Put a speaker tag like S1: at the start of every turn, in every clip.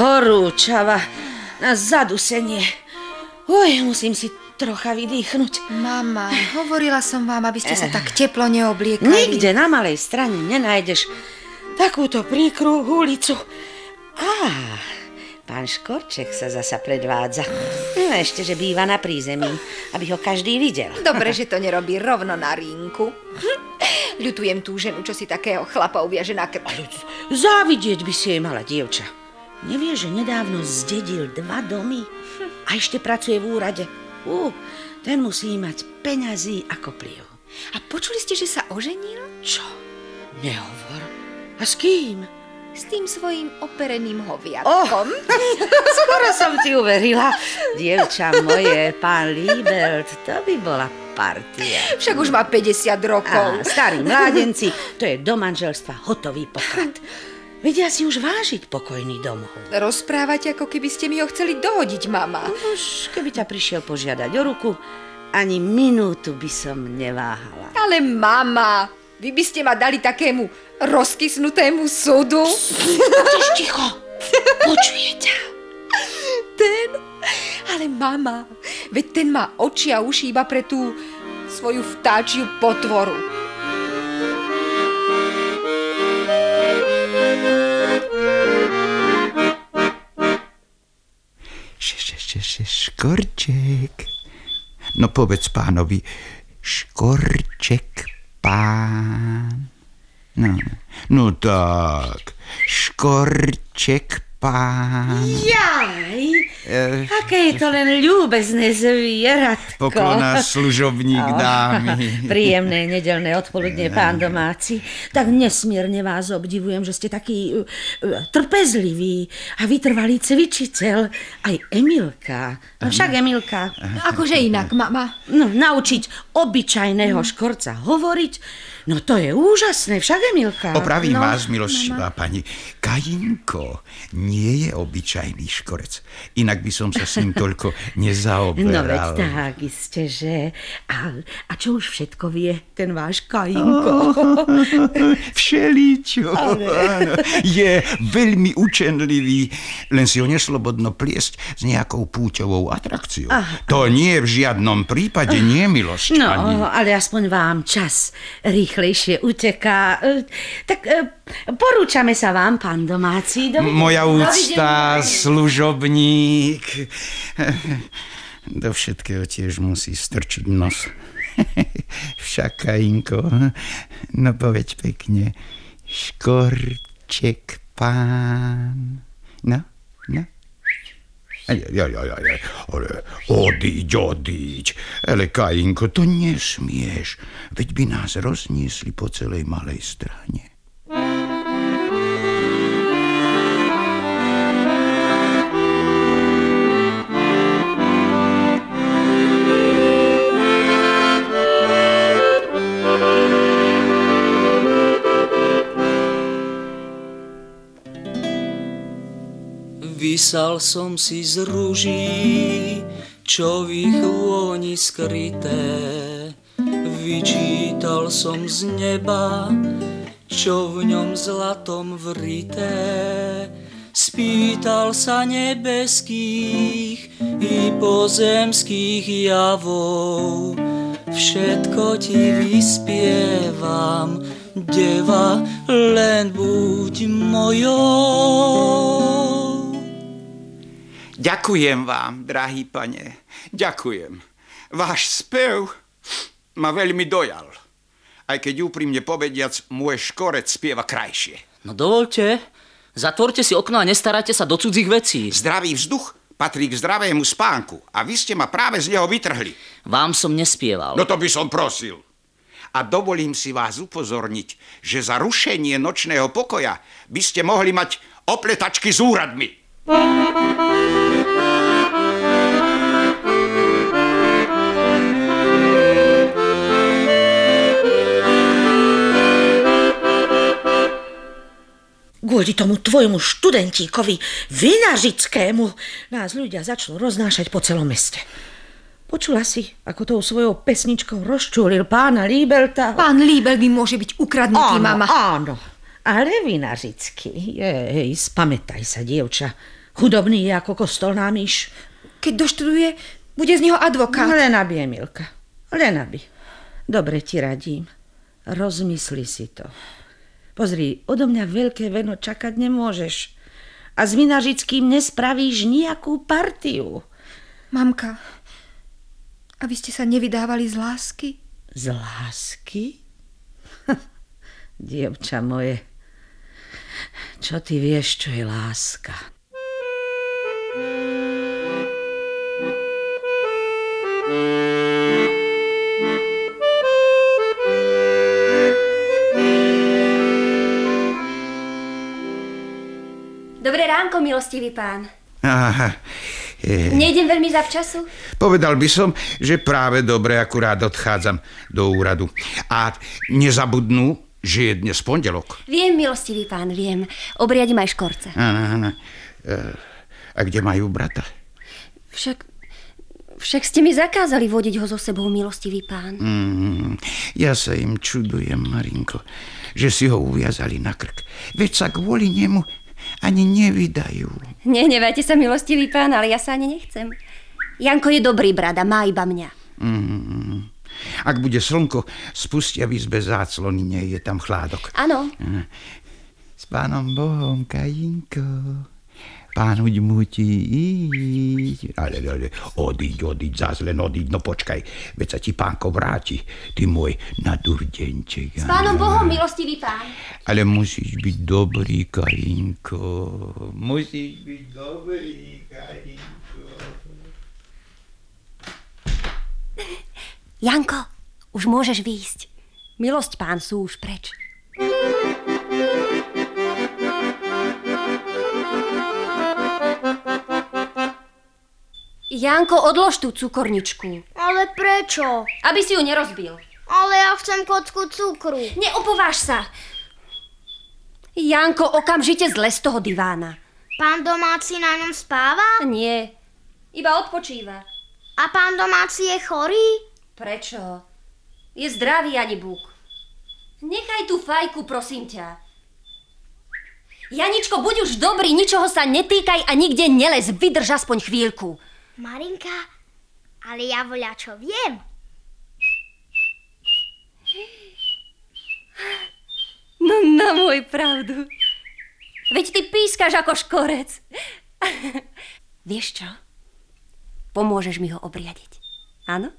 S1: Horúčava na zadusenie. Oj, musím si trocha vydýchnuť.
S2: Mama, hovorila som vám, aby ste sa tak teplo neobliekali.
S1: Nikde na malej strane nenájdeš takúto príkru ulicu. Á, pán Škorček sa zasa predvádza. No ešte, že býva na prízemí, aby ho každý videl.
S2: Dobre, že to nerobí rovno na rínku. Ľutujem tú ženu, čo si takého chlapa uviaže na krk.
S1: Závidieť by si jej mala dievča. Nevie, že nedávno zdedil dva domy a ešte pracuje v úrade. Ú, ten musí mať peňazí ako pliev.
S2: A počuli ste, že sa oženil?
S1: Čo? Nehovor. A s kým?
S2: S tým svojím opereným hoviatkom. Oh,
S1: skoro som ti uverila. Dievča moje, pán Liebert, to by bola partia.
S2: Však už má 50 rokov.
S1: Á, starí mládenci, to je do manželstva hotový poklad. Vedia si už vážiť pokojný domov.
S2: Rozprávate, ako keby ste mi ho chceli dohodiť, mama.
S1: Už keby ťa prišiel požiadať o ruku, ani minútu by som neváhala.
S2: Ale mama, vy by ste ma dali takému rozkysnutému súdu?
S1: Budeš ticho, počuje ťa.
S2: Ten? Ale mama, veď ten má oči a uši iba pre tú svoju vtáčiu potvoru.
S3: Škorček. No povedz pánovi, škorček pán. No, no tak, škorček pán.
S1: Jaj, uh, aké je to len ľúbezné zvieratko.
S3: Poklona služobník oh, dámy.
S1: Príjemné nedelné odpoludne, pán domáci. Tak nesmierne vás obdivujem, že ste taký uh, trpezlivý a vytrvalý cvičiteľ. Aj Emilka. No však Emilka.
S2: Akože inak, mama.
S1: No, naučiť obyčajného škorca hovoriť, No to je úžasné, však Emilka.
S3: Opravím
S1: no,
S3: vás, milostivá pani. Kajinko nie je obyčajný škorec. Inak by som sa s ním toľko nezaoberal.
S1: No veď tak, iste, že. A, a čo už všetko vie ten váš Kajinko? Oh,
S3: všeličo. Ale... Je veľmi učenlivý, len si ho neslobodno pliesť s nejakou púťovou atrakciou. Ah, to nie v žiadnom prípade nie, milosť.
S1: No, ale aspoň vám čas rýchlo rýchlejšie uteká. E, tak e, porúčame sa vám, pán domáci.
S3: Dovidenia. Moja úcta, služobník. Do všetkého tiež musí strčiť nos. Však, Kajinko, no povedz pekne, škorček pán. No, no. Ja, ja, ja, ja, ale odíď, odíď. Ale Kajinko, to nesmieš. Veď by nás rozniesli po celej malej strane.
S4: Vysal som si z rúží, čo v ich lôni skryté. Vyčítal som z neba, čo v ňom zlatom vrité. Spýtal sa nebeských i pozemských javov, všetko ti vyspievam, deva, len buď mojou.
S3: Ďakujem vám, drahý pane. Ďakujem. Váš spev ma veľmi dojal. Aj keď úprimne povediac, môj škorec spieva krajšie.
S4: No dovolte, zatvorte si okno a nestarajte sa do cudzích vecí.
S3: Zdravý vzduch patrí k zdravému spánku a vy ste ma práve z neho vytrhli.
S4: Vám som nespieval.
S3: No to by som prosil. A dovolím si vás upozorniť, že za rušenie nočného pokoja by ste mohli mať opletačky s úradmi.
S1: Kvôli tomu tvojmu študentíkovi, Vinařickému, nás ľudia začnú roznášať po celom meste. Počula si, ako tou svojou pesničkou rozčúlil pána Líbelta?
S2: Pán Líbel by môže byť ukradnutý,
S1: áno,
S2: mama.
S1: Áno, Ale vinařicky. Jej, spamätaj sa, dievča. Chudobný je ako kostolná myš.
S2: Keď doštuduje, bude z neho advokát.
S1: Len aby, Emilka. Len aby. Dobre ti radím. Rozmysli si to. Pozri, odo mňa veľké veno čakať nemôžeš. A s vinažickým nespravíš nejakú partiu.
S2: Mamka, a vy ste sa nevydávali z lásky?
S1: Z lásky? Dievča moje, čo ty vieš, čo je láska?
S5: Dobré ránko, milostivý pán.
S3: Aha, e,
S5: Nejdem veľmi zavčasu?
S3: povedal by som, že práve dobre akurát odchádzam do úradu. A nezabudnú, že je dnes pondelok.
S5: Viem, milostivý pán, viem. Obriadím aj škorca.
S3: Áno, áno. E, A kde majú brata?
S5: Však, však ste mi zakázali vodiť ho so sebou, milostivý pán.
S3: Mm, ja sa im čudujem, Marinko, že si ho uviazali na krk. Veď sa kvôli nemu ani nevydajú.
S5: Nehnevajte sa, milostivý pán, ale ja sa ani nechcem. Janko je dobrý brat a má iba mňa.
S3: Mm. Ak bude slnko, spustia v izbe záclony, nie je tam chládok.
S5: Áno,
S3: S pánom Bohom, Kajinko. Pán uď musí ísť. Ale, ale, odíď, odíď, zás len odíď, no počkaj, veď sa ti pánko vráti, ty môj nadurdenček.
S5: s pánom Bohom, milostivý pán.
S3: Ale musíš byť dobrý, Kajinko. Musíš byť dobrý, Kajinko.
S5: Janko, už môžeš výjsť. Milosť pán sú už preč. Janko, odlož tú cukorničku,
S6: Ale prečo?
S5: aby si ju nerozbil.
S6: Ale ja chcem kocku cukru.
S5: Neopováž sa. Janko, okamžite zle z toho divána.
S6: Pán domáci na ňom spáva?
S5: Nie, iba odpočíva.
S6: A pán domáci je chorý?
S5: Prečo? Je zdravý ani Búk. Nechaj tú fajku, prosím ťa. Janičko, buď už dobrý, ničoho sa netýkaj a nikde nelez, vydrž aspoň chvíľku.
S6: Marinka, ale ja voľa čo viem.
S5: No na môj pravdu. Veď ty pískaš ako škorec. Vieš čo? Pomôžeš mi ho obriadiť. Áno?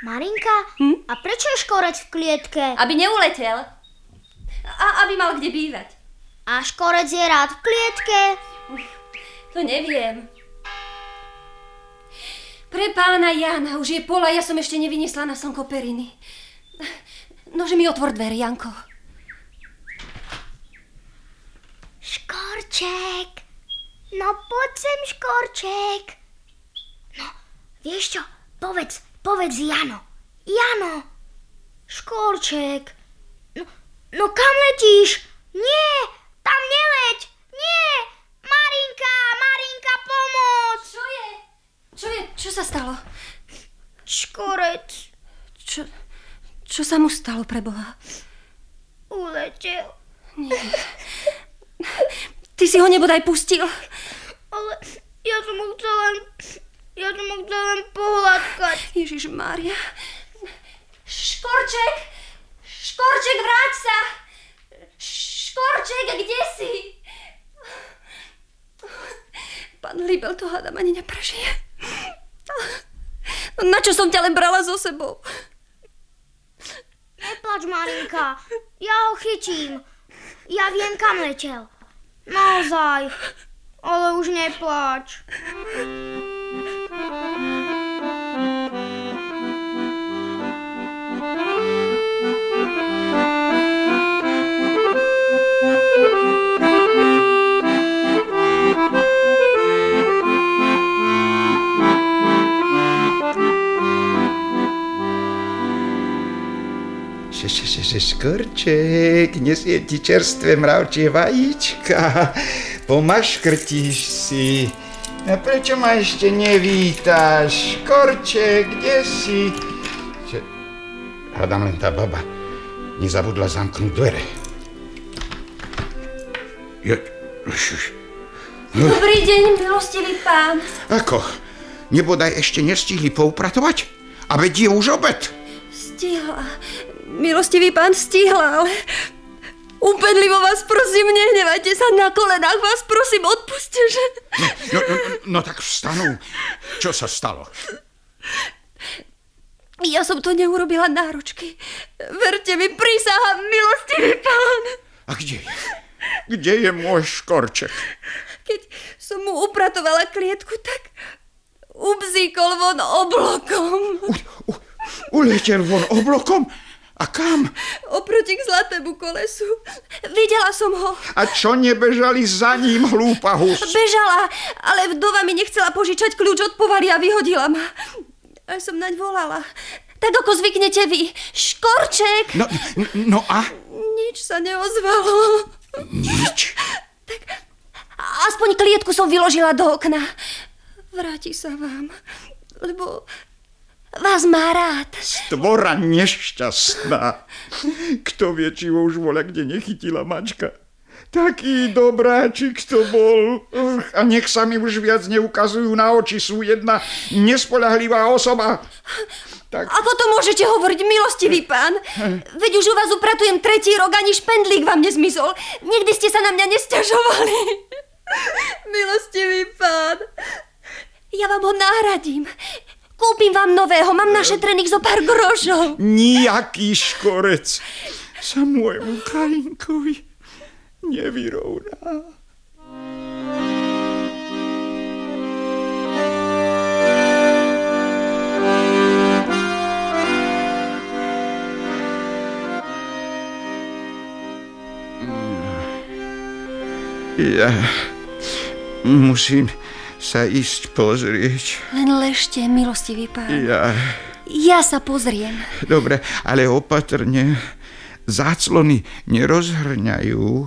S6: Marinka, hm? a prečo je škorec v klietke?
S5: Aby neuletel. A aby mal kde bývať.
S6: A škorec je rád v klietke?
S5: To neviem. Pre pána Jana, už je pola, ja som ešte nevyniesla na slnko periny. Nože mi otvor dvere, Janko.
S6: Škorček. No poď sem, škorček. No, vieš čo? Povedz, povedz Jano. Jano. Škorček. No, no kam letíš? Nie, tam neleď. Nie. Marinka?
S5: Čo je? Čo sa stalo?
S6: Škorec
S5: Čo, čo sa mu stalo pre Boha?
S6: uletel.
S5: Ty si ho nebodaj pustil.
S6: Ale ja som ho chcel len... Ja som ho chcel len pohľadkať.
S5: Ježiš Mária. Škorček! Škorček, vráť sa! Škorček, kde si? Pán Libel to hádam ani neprežije. No na čo som ťa len brala so sebou?
S6: Neplač, Marinka. Ja ho chytím. Ja viem, kam letel. Naozaj. Ale už neplač.
S3: Še, še, še, še, škorček, nesie ti čerstvé mravčie vajíčka. Pomaškrtíš si. A prečo ma ešte nevítaš? Škorček, kde si? Že... Hádam len tá baba. Nezabudla zamknúť dvere. Ja...
S5: Dobrý deň, milostivý pán.
S3: Ako? Nebodaj ešte nestihli poupratovať? A veď je už obed.
S5: Stihla. Milostivý pán stihla, ale... Úpenlivo vás prosím, nehnevajte sa na kolenách, vás prosím, odpuste, že...
S3: No, no, no tak vstanú. Čo sa stalo?
S5: Ja som to neurobila náročky. Verte mi, prísahám, milostivý pán.
S3: A kde je? Kde je môj škorček?
S5: Keď som mu upratovala klietku, tak ubzíkol von oblokom.
S3: U, u, uletel von oblokom? A kam?
S5: Oproti k zlatému kolesu. Videla som ho.
S3: A čo nebežali za ním, hlúpa hus?
S5: Bežala, ale vdova mi nechcela požičať kľúč od povaly a vyhodila ma. Aj som naň volala. Tak ako zvyknete vy. Škorček!
S3: No, no a?
S5: Nič sa neozvalo.
S3: Nič?
S5: Tak aspoň klietku som vyložila do okna. Vráti sa vám, lebo vás má rád.
S3: Stvora nešťastná. Kto vie, či ho už voľa kde nechytila mačka. Taký dobráčik to bol. A nech sa mi už viac neukazujú na oči. Sú jedna nespoľahlivá osoba.
S5: Tak... Ako to môžete hovoriť, milostivý pán? Veď už u vás upratujem tretí rok, ani špendlík vám nezmizol. Nikdy ste sa na mňa nestiažovali. milostivý pán, ja vám ho nahradím. Kúpim vám nového, mám našetrených zo pár grošov.
S3: Nijaký škorec sa môjmu Kalinkovi nevyrovná. Ja musím sa ísť pozrieť.
S5: Len ležte, milostivý pán.
S3: Ja...
S5: Ja sa pozriem.
S3: Dobre, ale opatrne. Záclony nerozhrňajú.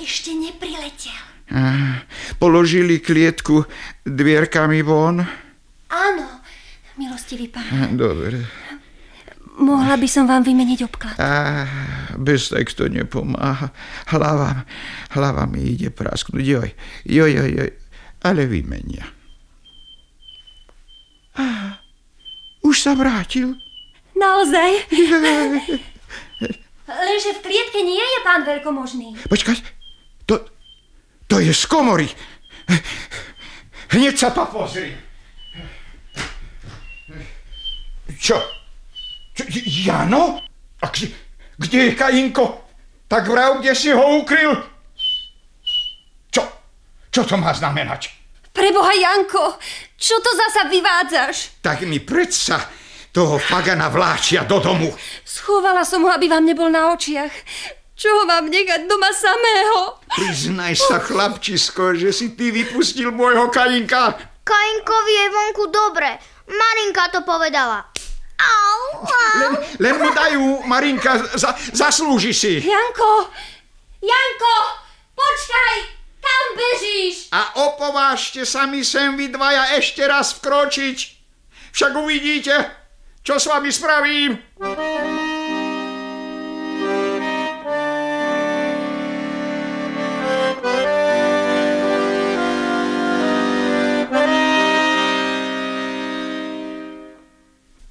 S5: Ešte nepriletel.
S3: Položili klietku dvierkami von?
S5: Áno, milostivý pán.
S3: Dobre.
S5: Mohla by som vám vymeniť obklad.
S3: A bez to nepomáha. Hlava, hlava mi ide prasknúť. Joj, joj, joj, joj. Ale vymenia. A, už sa vrátil.
S5: Naozaj? Lenže v klietke nie je pán veľkomožný.
S3: Počkaj, to, to je z komory. Hneď sa to pozri. Čo? Čo, Jano? A kde, kde je Kajinko? Tak vrav, kde si ho ukryl? Čo? Čo to má znamenať?
S5: Preboha, Janko, čo to zasa vyvádzaš?
S3: Tak mi predsa toho pagana vláčia do domu.
S5: Schovala som ho, aby vám nebol na očiach. Čo ho mám nechať doma samého?
S3: Priznaj sa, chlapčisko, že si ty vypustil môjho Kajinka.
S6: Kajinkovi je vonku dobre. Marinka to povedala.
S3: Len, len mu dajú, Marinka, za, zaslúži si.
S5: Janko, Janko, počkaj, kam bežíš?
S3: A opovážte sa mi sem vy dvaja ešte raz vkročiť. Však uvidíte, čo s vami spravím.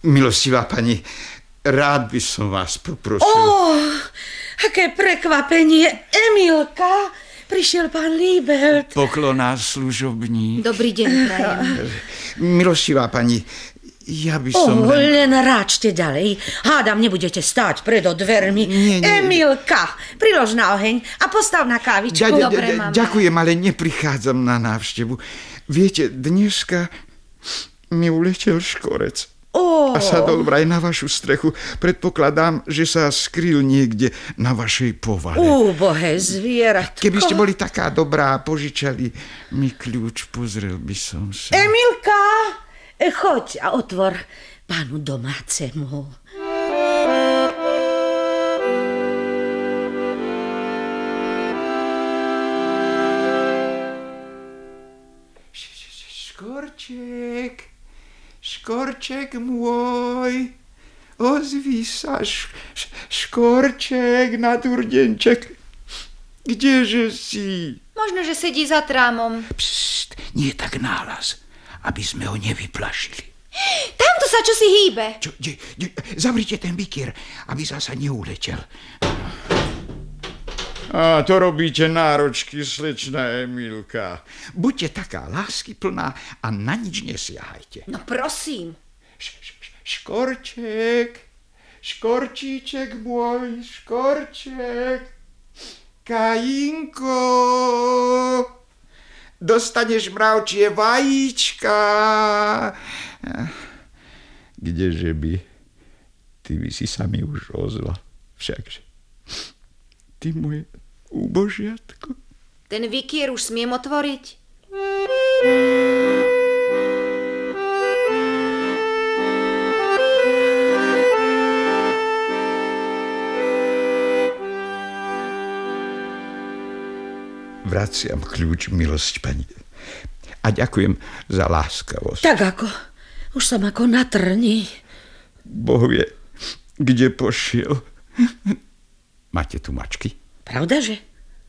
S3: Milostivá pani, rád by som vás poprosil.
S1: Oh, aké prekvapenie. Emilka, prišiel pán Líbert.
S3: Pokloná služobní.
S2: Dobrý deň, prajem.
S3: Milostivá pani, ja by som...
S1: Oh, len ráčte ďalej. Hádam, nebudete stáť pred dvermi.
S3: Nie, nie.
S1: Emilka, prilož na oheň a postav na kávičku.
S3: Ďa, ďa,
S2: Dobre, mama.
S3: ďakujem, ale neprichádzam na návštevu. Viete, dneska mi uletel škorec.
S1: Oh.
S3: A sadol vraj na vašu strechu. Predpokladám, že sa skryl niekde na vašej povale.
S1: Úbohé zvieratko.
S3: Keby ste boli taká dobrá a požičali mi kľúč, pozrel by som sa.
S1: Emilka, e, choď a otvor pánu domácemu.
S3: Škorček, škorček môj, ozví sa š, š, škorček na turdenček. Kdeže si?
S2: Možno, že sedí za trámom.
S3: Pst, nie tak náhlas, aby sme ho nevyplašili.
S2: Tamto sa čo si hýbe.
S3: Čo, de, de, zavrite ten bikier, aby zasa neuletel. A to robíte náročky, slečná Emilka. Buďte taká láskyplná a na nič nesiahajte.
S2: No prosím.
S3: Š, š, škorček, škorčíček môj, škorček. Kajinko, dostaneš mravčie vajíčka. Kdeže by? Ty by si sa mi už ozval. Všakže. Ty moje úbožiatko.
S2: Ten vikier už smiem otvoriť?
S3: Vraciam kľúč, milosť pani. A ďakujem za láskavosť.
S1: Tak ako? Už som ako na trni.
S3: Boh vie, kde pošiel. Máte tu mačky?
S1: Pravda, že?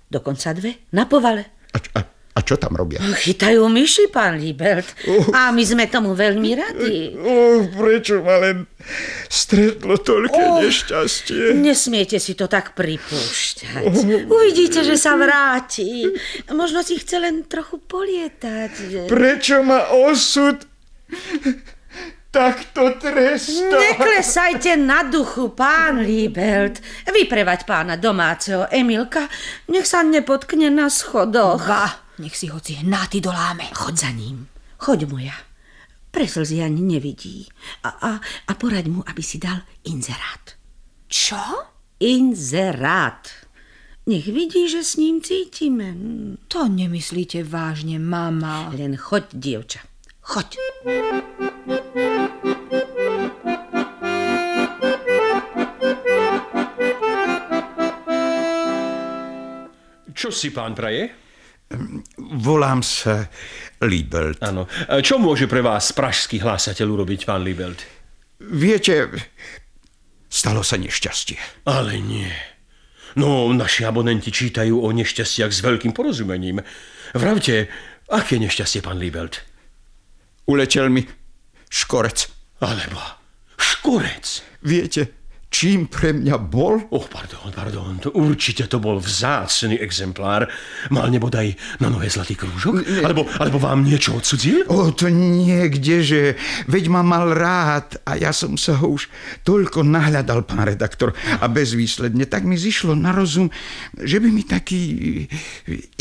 S1: Dokonca dve. Na povale.
S3: A, a, a čo tam robia?
S1: Chytajú myši, pán Libert. A my sme tomu veľmi radi.
S3: Oh, prečo ma len stretlo toľké oh, nešťastie?
S1: Nesmiete si to tak pripúšťať. Uvidíte, že sa vráti. Možno si chce len trochu polietať.
S3: Prečo ma osud takto trestá?
S1: Neklesajte na duchu, pán Liebelt. Vyprevať pána domáceho Emilka, nech sa nepotkne na schodoch.
S2: Ba, nech si hoci hnáty doláme.
S1: Choď za ním. Choď moja. Pre slzy ani nevidí. A, a, a poraď mu, aby si dal inzerát.
S2: Čo?
S1: Inzerát. Nech vidí, že s ním cítime.
S2: To nemyslíte vážne, mama.
S1: Len choď, dievča. Choď.
S7: Čo si pán praje?
S3: Volám sa Liebelt.
S7: Áno. Čo môže pre vás pražský hlásateľ urobiť, pán Liebelt?
S3: Viete, stalo sa nešťastie.
S7: Ale nie. No, naši abonenti čítajú o nešťastiach s veľkým porozumením. Vravte, aké nešťastie, pán Liebelt?
S3: Uletel mi škorec.
S7: Alebo škorec?
S3: Viete, čím pre mňa bol?
S7: Oh, pardon, pardon, to určite to bol vzácný exemplár. Mal nebodaj na nohe zlatý krúžok? Alebo, alebo vám niečo odsudzil?
S3: O, to niekde, že veď ma mal rád a ja som sa ho už toľko nahľadal, pán redaktor, a bezvýsledne, tak mi zišlo na rozum, že by mi taký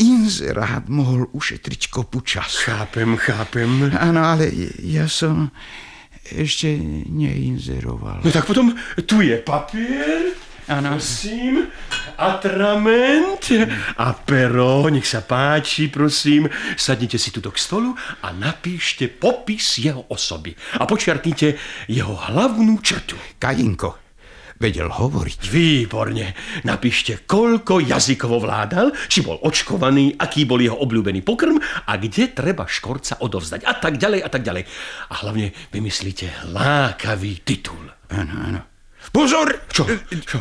S3: inzerát mohol ušetriť kopu času.
S7: Chápem, chápem.
S3: Áno, ale ja som ešte neinzeroval.
S7: No tak potom tu je papier,
S3: Áno.
S7: prosím, atrament a pero, nech sa páči, prosím. Sadnite si tuto k stolu a napíšte popis jeho osoby a počiarknite jeho hlavnú črtu.
S3: Kajinko, vedel hovoriť.
S7: Výborne. Napíšte, koľko jazykovo vládal, či bol očkovaný, aký bol jeho obľúbený pokrm a kde treba škorca odovzdať. A tak ďalej, a tak ďalej. A hlavne vymyslíte lákavý titul.
S3: Áno, áno. Pozor!
S7: Čo? Čo?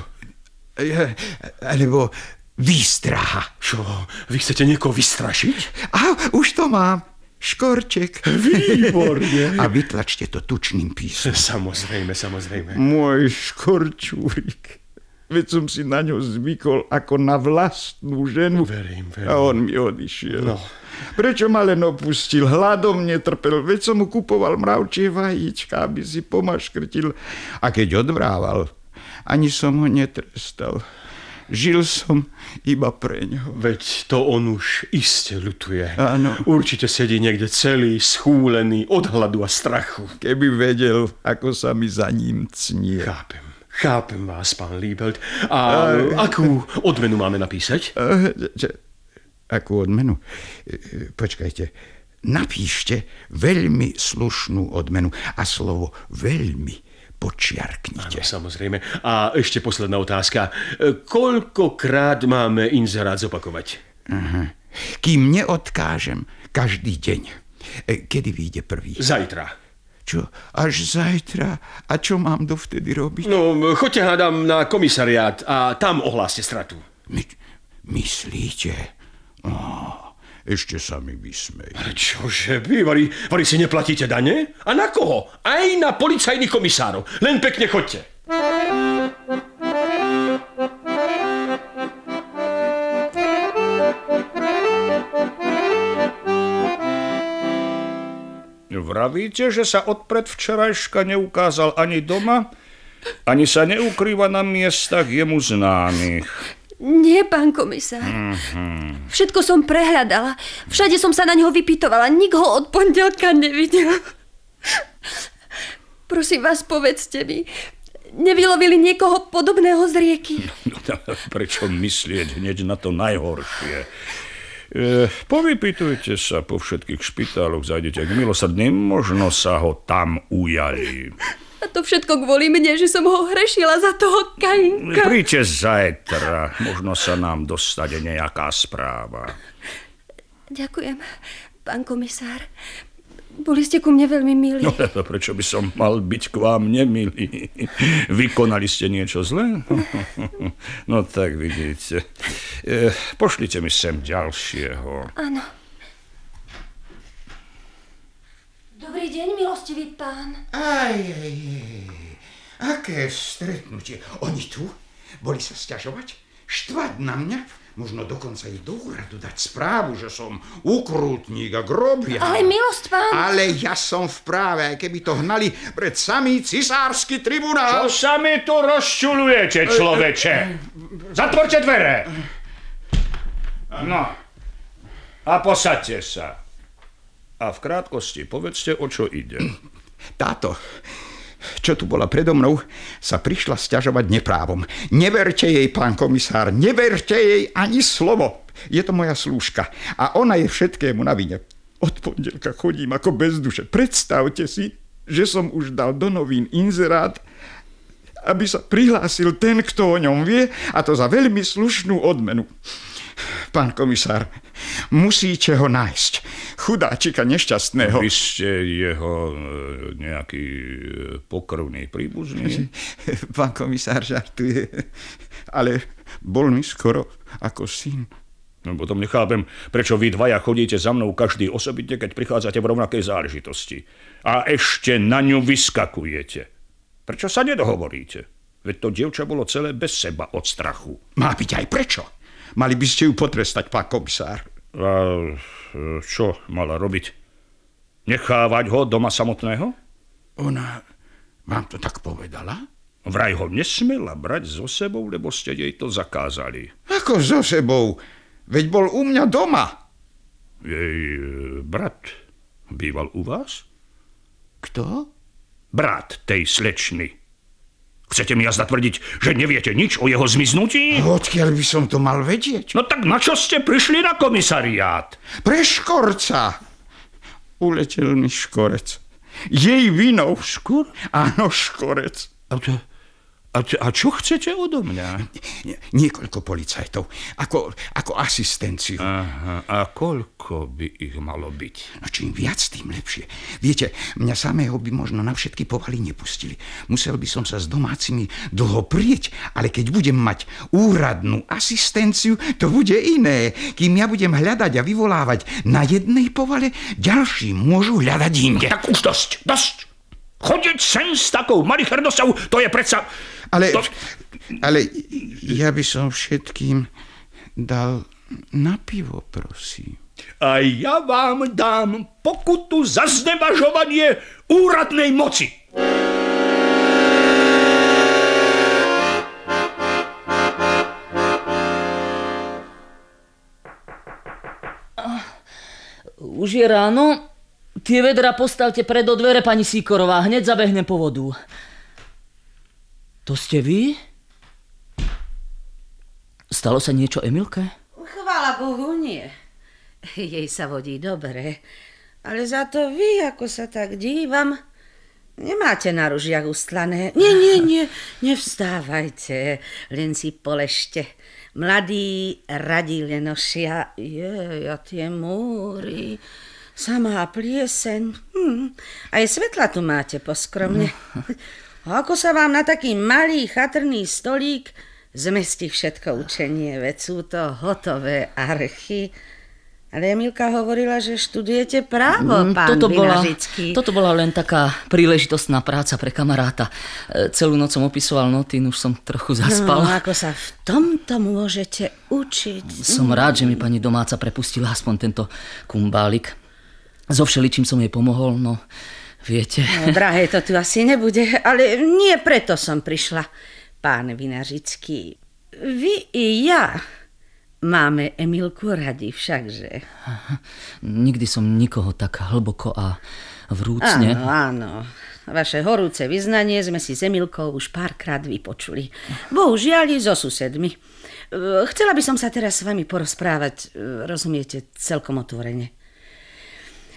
S3: Ja, alebo výstraha.
S7: Čo? Vy chcete niekoho vystrašiť?
S3: A už to mám. Škorček.
S7: Výborne.
S3: A vytlačte to tučným písmom.
S7: Samozrejme, samozrejme.
S3: Môj škorčúrik. Veď som si na ňo zvykol ako na vlastnú ženu.
S7: Verím, verím.
S3: A on mi odišiel.
S7: No.
S3: Prečo ma len opustil? Hladom netrpel. Veď som mu kupoval mravčie vajíčka, aby si pomaškrtil. A keď odvrával, ani som ho netrestal. Žil som iba pre ňo.
S7: Veď to on už iste ľutuje.
S3: Áno.
S7: Určite sedí niekde celý, schúlený od hladu a strachu.
S3: Keby vedel, ako sa mi za ním cnie.
S7: Chápem. Chápem vás, pán Liebelt. A akú odmenu máme napísať?
S3: Že- Akú odmenu? Eh, Počkajte. Napíšte veľmi slušnú odmenu a slovo veľmi počiarknite.
S7: Áno, samozrejme. A ešte posledná otázka. Koľkokrát máme inzerát zopakovať?
S3: Aha. Kým neodkážem každý deň. E, Kedy vyjde prvý?
S7: Zajtra.
S3: Čo, až zajtra? A čo mám dovtedy robiť?
S7: No, choďte hádam na komisariát a tam ohláste stratu.
S3: My, myslíte? Oh, ešte sa mi vysmejí.
S7: Ale čože vy, vari, vari si neplatíte dane? A na koho? Aj na policajných komisárov. Len pekne choďte.
S8: Vravíte, že sa od predvčerajška neukázal ani doma, ani sa neukrýva na miestach jemu známych.
S5: Nie, pán komisár. Mm-hmm. Všetko som prehľadala. Všade som sa na neho vypytovala. Nik ho od pondelka nevidel. Prosím vás, povedzte mi, nevylovili niekoho podobného z rieky?
S8: No, prečo myslieť hneď na to najhoršie? E, povypitujte sa po všetkých špitáloch, zajdete k milosrdným, možno sa ho tam ujali.
S5: A to všetko kvôli mne, že som ho hrešila za toho kajinka.
S8: Príďte zajtra, možno sa nám dostane nejaká správa.
S5: Ďakujem, pán komisár. Boli ste ku mne veľmi milí.
S8: No, prečo by som mal byť k vám nemilý? Vykonali ste niečo zlé? No tak vidíte. E, pošlite mi sem ďalšieho.
S5: Áno. Dobrý deň, milostivý pán.
S3: Aj, aj, aj, aké stretnutie. Oni tu? Boli sa stiažovať? Štvať na mňa? Možno dokonca i do úradu dať správu, že som ukrutník a grobia.
S5: Ale milosť pán...
S3: Ale ja som v práve, aj keby to hnali pred samý cisársky tribunál.
S8: Čo sa mi tu rozčulujete, človeče? Zatvorte dvere. No. A posaďte sa. A v krátkosti povedzte, o čo ide.
S3: Táto čo tu bola predo mnou, sa prišla stiažovať neprávom. Neverte jej, pán komisár, neverte jej ani slovo. Je to moja slúžka a ona je všetkému na vine. Od pondelka chodím ako bez duše. Predstavte si, že som už dal do novín inzerát, aby sa prihlásil ten, kto o ňom vie, a to za veľmi slušnú odmenu. Pán komisár, musíte ho nájsť. Chudáčika nešťastného.
S8: Vy ste jeho e, nejaký e, pokrvný príbuzný?
S3: Pán komisár žartuje, ale bol mi skoro ako syn.
S8: No potom nechápem, prečo vy dvaja chodíte za mnou každý osobitne, keď prichádzate v rovnakej záležitosti. A ešte na ňu vyskakujete. Prečo sa nedohovoríte? Veď to dievča bolo celé bez seba od strachu.
S3: Má byť aj prečo? Mali by ste ju potrestať, pán komisár.
S8: A čo mala robiť? Nechávať ho doma samotného?
S3: Ona vám to tak povedala?
S8: Vraj ho nesmela brať so sebou, lebo ste jej to zakázali.
S3: Ako so sebou? Veď bol u mňa doma.
S8: Jej e, brat býval u vás?
S3: Kto?
S8: Brat tej slečny. Chcete mi jazda tvrdiť, že neviete nič o jeho zmiznutí?
S3: Odkiaľ by som to mal vedieť?
S8: No tak na čo ste prišli na komisariát?
S3: Pre škorca. Uletel mi škorec. Jej vinou.
S8: Škor?
S3: Áno, škorec.
S8: A to, a, a čo chcete odo mňa?
S3: Niekoľko policajtov. Ako, ako asistenciu.
S8: Aha, a koľko by ich malo byť?
S3: No čím viac, tým lepšie. Viete, mňa samého by možno na všetky povaly nepustili. Musel by som sa s domácimi dlho prieť, ale keď budem mať úradnú asistenciu, to bude iné. Kým ja budem hľadať a vyvolávať na jednej povale, ďalší môžu hľadať inde.
S8: Tak už dosť, dosť. Chodiť sem s takou malichrdosťou, to je predsa...
S3: Ale, to... ale ja by som všetkým dal na pivo, prosím.
S8: A ja vám dám pokutu za znevažovanie úradnej moci.
S9: Už je ráno, Tie vedra postavte pred dvere, pani Síkorová, hneď zabehne po vodu. To ste vy? Stalo sa niečo Emilke?
S1: Chvála Bohu, nie. Jej sa vodí dobre. Ale za to vy, ako sa tak dívam, nemáte na ružiach ustlané. Nie, nie, nie, nevstávajte, len si polešte. Mladí radi lenošia, je, a tie múry, samá plieseň. Hm. Aj svetla tu máte poskromne. A ako sa vám na taký malý chatrný stolík zmestí všetko učenie, veď sú to hotové archy. Ale Emilka hovorila, že študujete právo,
S9: Mm,
S1: pán
S9: toto bola,
S1: Vinažický.
S9: toto bola len taká príležitostná práca pre kamaráta. E, Celú noc som opisoval noty, už som trochu zaspal.
S1: No, ako sa v tomto môžete učiť.
S9: Som rád, že mi pani domáca prepustila aspoň tento kumbálik. So všeličím som jej pomohol, no viete.
S1: No, drahé to tu asi nebude, ale nie preto som prišla, pán Vinažický. Vy i ja máme Emilku radi všakže.
S9: Nikdy som nikoho tak hlboko a vrúcne...
S1: Áno, áno. Vaše horúce vyznanie sme si s Emilkou už párkrát vypočuli. Bohužiaľ so susedmi. Chcela by som sa teraz s vami porozprávať, rozumiete, celkom otvorene.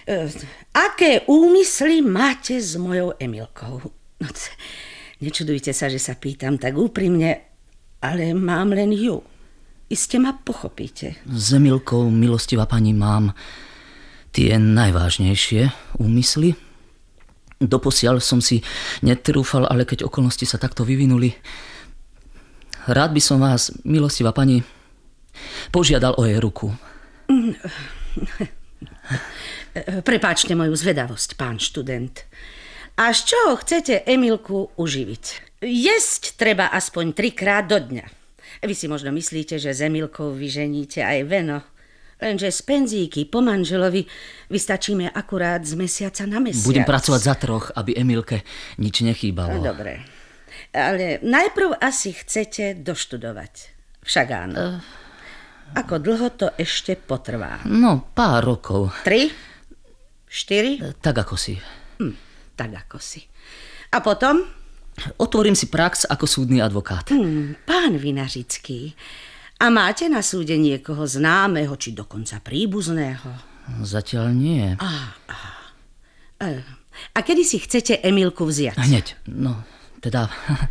S1: E, Aké úmysly máte s mojou Emilkou? No, nečudujte sa, že sa pýtam tak úprimne, ale mám len ju. Iste ma pochopíte.
S9: S Emilkou, milostivá pani, mám tie najvážnejšie úmysly. Doposiaľ som si netrúfal, ale keď okolnosti sa takto vyvinuli, rád by som vás, milostivá pani, požiadal o jej ruku.
S1: E, Prepáčte moju zvedavosť, pán študent. A z čoho chcete Emilku uživiť? Jesť treba aspoň trikrát do dňa. Vy si možno myslíte, že s Emilkou vyženíte aj veno. Lenže z penzíky po manželovi vystačíme akurát z mesiaca na mesiac.
S9: Budem pracovať za troch, aby Emilke nič
S1: No,
S9: nechýbalo.
S1: dobre. Ale najprv asi chcete doštudovať. Však áno. Ako dlho to ešte potrvá?
S9: No, pár rokov.
S1: Tri? Štyri?
S9: Tak ako si.
S1: Hm, tak ako si. A potom?
S9: Otvorím si prax ako súdny advokát.
S1: Hm, pán Vinažický, a máte na súde niekoho známeho, či dokonca príbuzného?
S9: Zatiaľ nie.
S1: E, A kedy si chcete Emilku vziať?
S9: Hneď, no, teda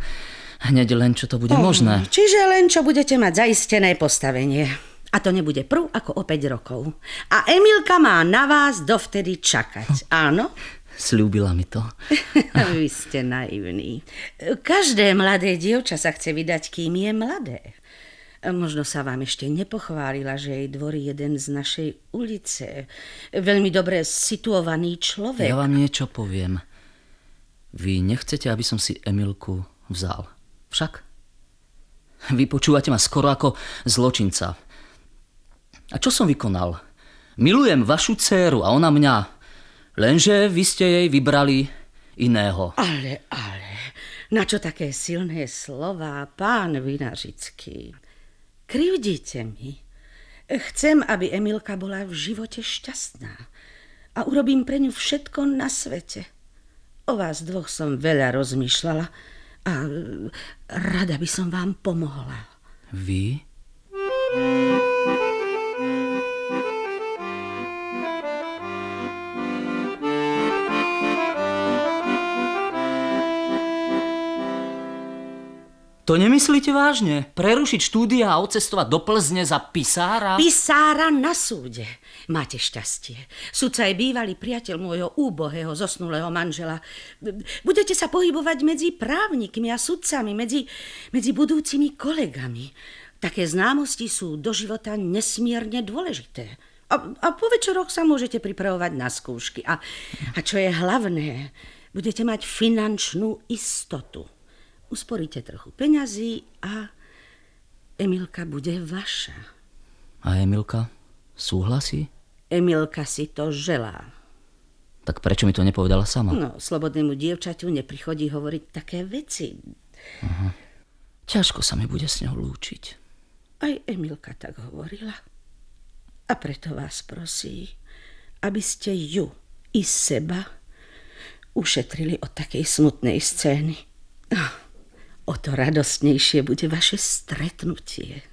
S9: hneď len, čo to bude možné.
S1: Čiže len čo budete mať zaistené postavenie. A to nebude prv ako o 5 rokov. A Emilka má na vás dovtedy čakať. Áno?
S9: Sľúbila mi to.
S1: Vy ste naivní. Každé mladé dievča sa chce vydať, kým je mladé. Možno sa vám ešte nepochválila, že jej dvorí jeden z našej ulice. Veľmi dobre situovaný človek.
S9: Ja vám niečo poviem. Vy nechcete, aby som si Emilku vzal. Však? Vy počúvate ma skoro ako zločinca. A čo som vykonal? Milujem vašu dceru a ona mňa. Lenže vy ste jej vybrali iného.
S1: Ale, ale, na čo také silné slova, pán Vinažický? Krivdíte mi. Chcem, aby Emilka bola v živote šťastná. A urobím pre ňu všetko na svete. O vás dvoch som veľa rozmýšľala a rada by som vám pomohla.
S9: Vy? To nemyslíte vážne? Prerušiť štúdia a odcestovať do Plzne za pisára?
S1: Pisára na súde. Máte šťastie. Sudca je bývalý priateľ môjho úbohého, zosnulého manžela. Budete sa pohybovať medzi právnikmi a sudcami, medzi, medzi budúcimi kolegami. Také známosti sú do života nesmierne dôležité. A, a po večeroch sa môžete pripravovať na skúšky. A, a čo je hlavné, budete mať finančnú istotu. Usporíte trochu peňazí a Emilka bude vaša.
S9: A Emilka súhlasí?
S1: Emilka si to želá.
S9: Tak prečo mi to nepovedala sama?
S1: No, slobodnému dievčaťu neprichodí hovoriť také veci.
S9: Ťažko sa mi bude s ňou lúčiť.
S1: Aj Emilka tak hovorila. A preto vás prosí, aby ste ju i seba ušetrili od takej smutnej scény. Ah, o to radostnejšie bude vaše stretnutie.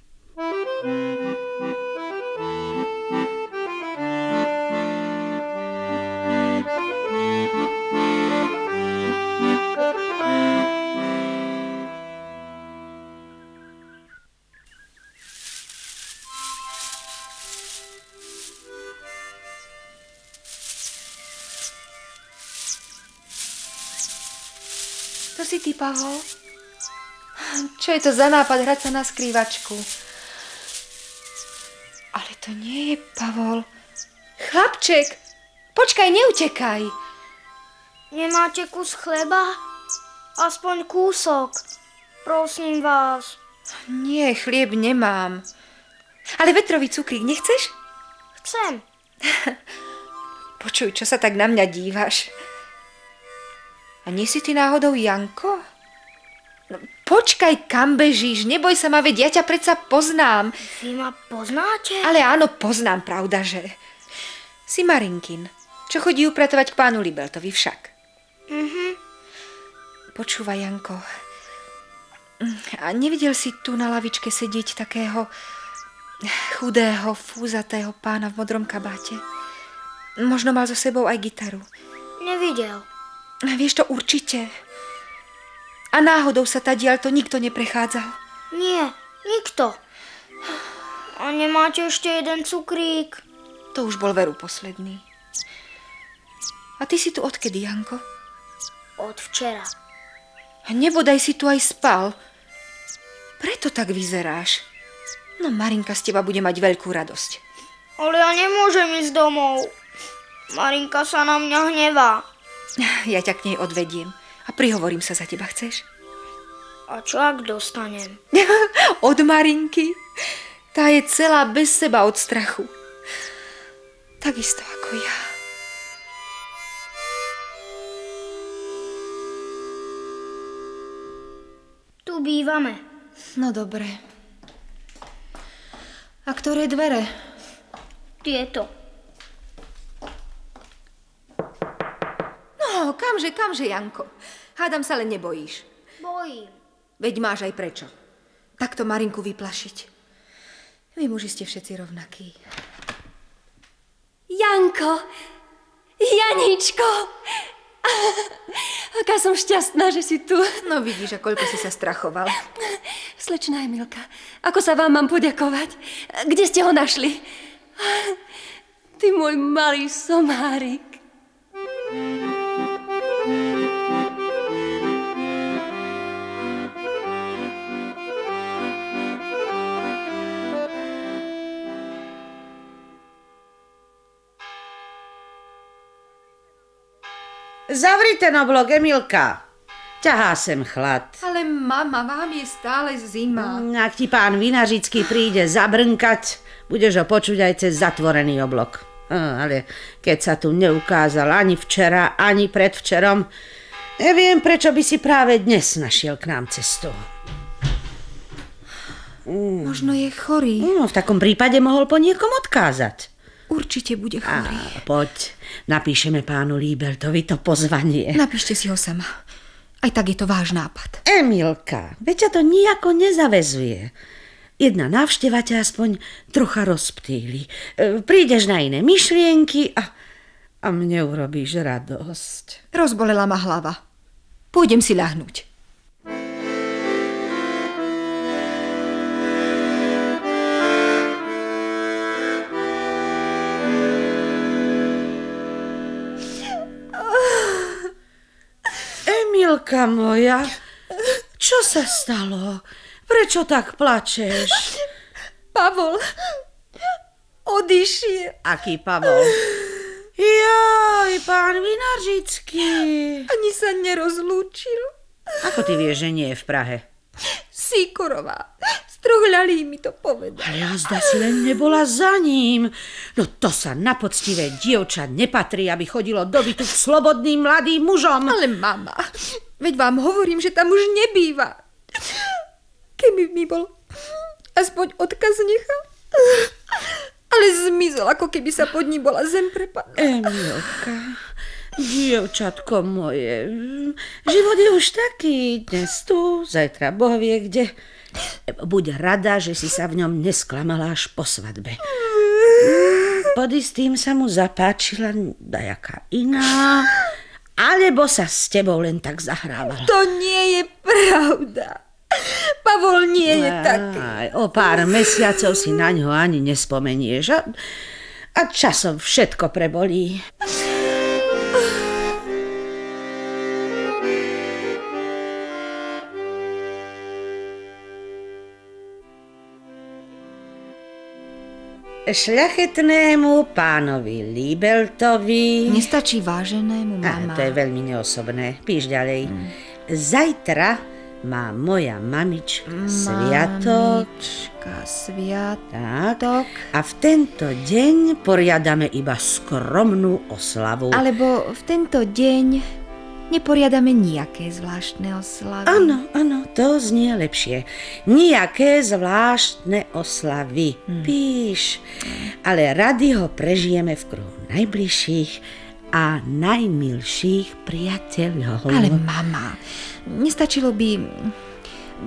S2: Si ty, Pavol? Čo je to za nápad hrať sa na skrývačku? Ale to nie je Pavol. Chlapček, počkaj, neutekaj.
S6: Nemáte kus chleba? Aspoň kúsok. Prosím vás.
S2: Nie, chlieb nemám. Ale vetrový cukrík nechceš?
S6: Chcem.
S2: Počuj, čo sa tak na mňa dívaš? A nie si ty náhodou Janko? Počkaj, kam bežíš? Neboj sa ma, veď ja ťa predsa poznám.
S6: Vy ma poznáte?
S2: Ale áno, poznám, pravda, že... Si Marinkin, čo chodí upratovať k pánu Libeltovi však.
S6: Mhm.
S2: Počúvaj, Janko. A nevidel si tu na lavičke sedieť takého chudého, fúzatého pána v modrom kabáte? Možno mal so sebou aj gitaru.
S6: Nevidel.
S2: Vieš to určite. A náhodou sa tadiaľ to nikto neprechádzal.
S6: Nie, nikto. A nemáte ešte jeden cukrík?
S2: To už bol veru posledný. A ty si tu odkedy, Janko?
S6: Od včera.
S2: A nebodaj si tu aj spal. Preto tak vyzeráš. No Marinka z teba bude mať veľkú radosť.
S6: Ale ja nemôžem ísť domov. Marinka sa na mňa hnevá.
S2: Ja ťa k nej odvediem prihovorím sa za teba, chceš?
S6: A čo ak dostanem?
S2: od Marinky? Tá je celá bez seba od strachu. Takisto ako ja.
S6: Tu bývame.
S2: No dobre. A ktoré dvere?
S6: Tieto.
S2: No, kamže, kamže, Janko. Hádam sa len nebojíš.
S6: Bojím.
S2: Veď máš aj prečo. Takto Marinku vyplašiť. Vy muži ste všetci rovnakí.
S5: Janko! Janičko! Aká som šťastná, že si tu.
S2: No vidíš, a koľko si sa strachoval.
S5: Slečná Emilka, ako sa vám mám poďakovať? Kde ste ho našli? Ty môj malý somárik.
S1: Zavri ten oblok, Emilka. Ťahá sem chlad.
S2: Ale mama, vám je stále zima.
S1: Mm, Ak ti pán Vinažický príde zabrnkať, budeš ho počuť aj cez zatvorený oblok. Á, Ale keď sa tu neukázal ani včera, ani predvčerom, neviem, prečo by si práve dnes našiel k nám cestu.
S2: Možno je chorý.
S1: No, v takom prípade mohol po niekom odkázať.
S2: Určite bude chorý.
S1: Á, poď, napíšeme pánu Líbeltovi to pozvanie.
S2: Napíšte si ho sama. Aj tak je to váš nápad.
S1: Emilka, veď ťa to nijako nezavezuje. Jedna návšteva ťa aspoň trocha rozptýli. E, Prídeš na iné myšlienky a, a mne urobíš radosť.
S2: Rozbolela ma hlava. Pôjdem si ľahnúť.
S1: Emilka moja, čo sa stalo? Prečo tak plačeš?
S2: Pavol, odišiel.
S1: Aký Pavol? Joj, pán Vinažický.
S2: Ani sa nerozlúčil.
S1: Ako ty vieš, že nie je v Prahe?
S2: Sýkorová. Struhľalí mi to povedal.
S1: Ale jazda si len nebola za ním. No to sa na poctivé dievča nepatrí, aby chodilo do bytu k slobodným mladým mužom.
S2: Ale mama, veď vám hovorím, že tam už nebýva. Keby mi bol aspoň odkaz nechal. Ale zmizol, ako keby sa pod ním bola zem prepadla.
S1: Emilka, dievčatko moje, život je už taký, dnes tu, zajtra Boh vie kde. Buď rada, že si sa v ňom nesklamala až po svadbe. Pod istým sa mu zapáčila dajaká iná, alebo sa s tebou len tak zahrával.
S2: To nie je pravda. Pavol nie je taký.
S1: Aj, o pár mesiacov si na ňo ani nespomenieš a, a časom všetko prebolí. Šľachetnému pánovi Líbeltovi...
S2: Nestačí váženému, mama.
S1: to je veľmi neosobné. Píš ďalej. Zajtra má moja mamička sviatok.
S2: Mamička, sviatok.
S1: Tak. A v tento deň poriadame iba skromnú oslavu.
S2: Alebo v tento deň neporiadame nejaké zvláštne oslavy.
S1: Áno, áno, to znie lepšie. Nijaké zvláštne oslavy.
S2: Hm.
S1: Píš. Ale rady ho prežijeme v kruhu najbližších a najmilších priateľov.
S2: Ale mama, nestačilo by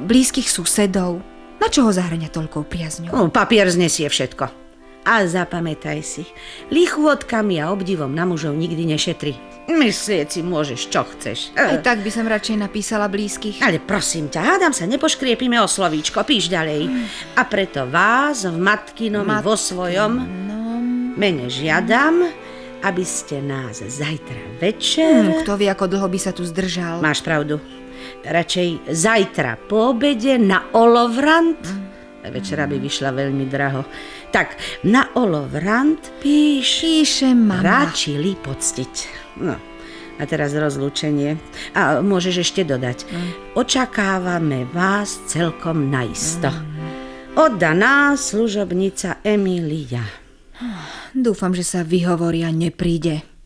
S2: blízkych susedov? Na čo ho zahrania toľkou priazňou?
S1: No, papier znesie všetko. A zapamätaj si, lichôdkami a obdivom na mužov nikdy nešetri. Myslieť si môžeš, čo chceš.
S2: Aj
S1: E,
S2: tak by som radšej napísala blízkych.
S1: Ale prosím ťa, hádam sa, nepoškriepime o slovíčko, píš ďalej. A preto vás v matkinom i vo svojom mene žiadam, aby ste nás zajtra večer...
S2: Hm, kto vie, ako dlho by sa tu zdržal.
S1: Máš pravdu. Radšej zajtra po obede na olovrant. Večera by vyšla veľmi draho. Tak, na olovrant píš...
S2: Píše mama.
S1: Ráčili poctiť. No, a teraz rozlúčenie. A môžeš ešte dodať. Očakávame vás celkom naisto. Oddaná služobnica Emília.
S2: Dúfam, že sa vyhovoria nepríde.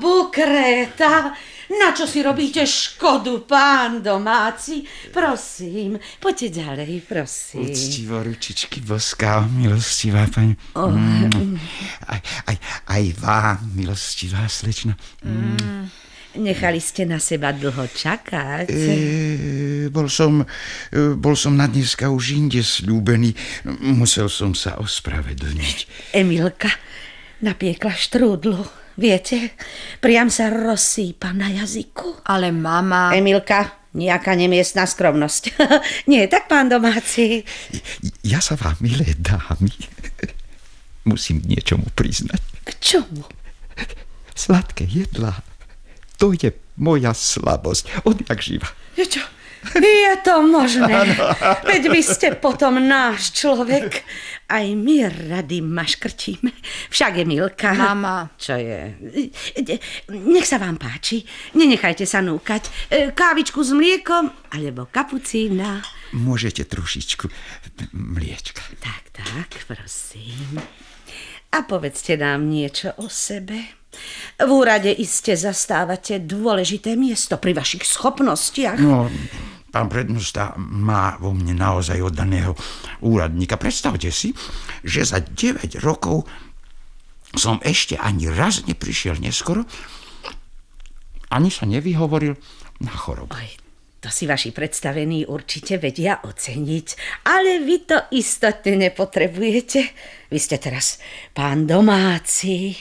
S1: Bukreta! Na čo si robíte škodu, pán domáci? Prosím, poďte ďalej, prosím.
S3: Úctivo ručičky boská, milostivá pani. Mm. Aj, aj, aj vám, milostivá slečna. Mm.
S1: Nechali ste na seba dlho čakať.
S3: E, bol, som, e, bol som na dneska už inde slúbený. Musel som sa ospravedlniť.
S1: Emilka napiekla štrúdlu. Viete, priam sa rozsýpa na jazyku.
S2: Ale mama...
S1: Emilka, nejaká nemiestná skromnosť. Nie, tak pán domáci.
S3: Ja sa vám, milé dámy, musím k niečomu priznať.
S1: K čomu?
S3: Sladké jedlá, to je moja slabosť, odjak živa.
S1: Je čo? Je to možné. Veď vy ste potom náš človek. Aj my rady maškrtíme. Však je Milka.
S2: Mama.
S1: Čo je? Nech sa vám páči. Nenechajte sa núkať. E, Kávičku s mliekom alebo kapucína.
S3: Môžete trošičku mliečka.
S1: Tak, tak, prosím. A povedzte nám niečo o sebe. V úrade iste zastávate dôležité miesto pri vašich schopnostiach.
S3: No, pán prednosta má vo mne naozaj oddaného úradníka. Predstavte si, že za 9 rokov som ešte ani raz neprišiel neskoro, ani sa nevyhovoril na chorobu.
S1: Oj, to si vaši predstavení určite vedia oceniť, ale vy to istotne nepotrebujete. Vy ste teraz pán domáci.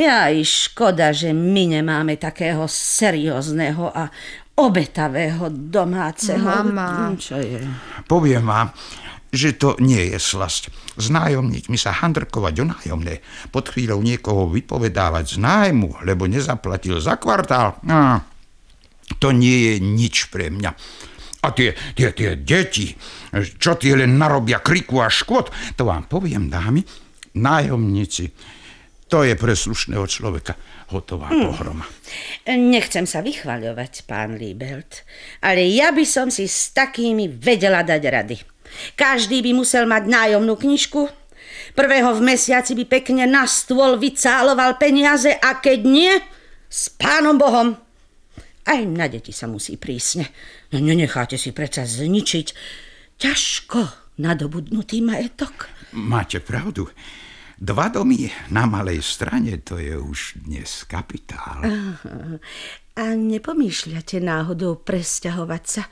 S1: Ja i škoda, že my nemáme takého seriózneho a obetavého domáceho.
S2: Mama.
S1: Čo je?
S3: Poviem vám, že to nie je slasť. S nájomníkmi sa handrkovať o nájomné, pod chvíľou niekoho vypovedávať z nájmu, lebo nezaplatil za kvartál. No, to nie je nič pre mňa. A tie, tie, tie deti, čo tie len narobia kriku a škôd, to vám poviem, dámy, nájomníci, to je pre slušného človeka hotová pohroma.
S1: Nechcem sa vychvaľovať, pán Liebelt, ale ja by som si s takými vedela dať rady. Každý by musel mať nájomnú knižku, prvého v mesiaci by pekne na stôl vycáloval peniaze a keď nie, s pánom Bohom. Aj na deti sa musí prísne. No nenecháte si predsa zničiť ťažko nadobudnutý majetok.
S3: Máte pravdu. Dva domy na malej strane, to je už dnes kapitál.
S1: A nepomýšľate náhodou presťahovať sa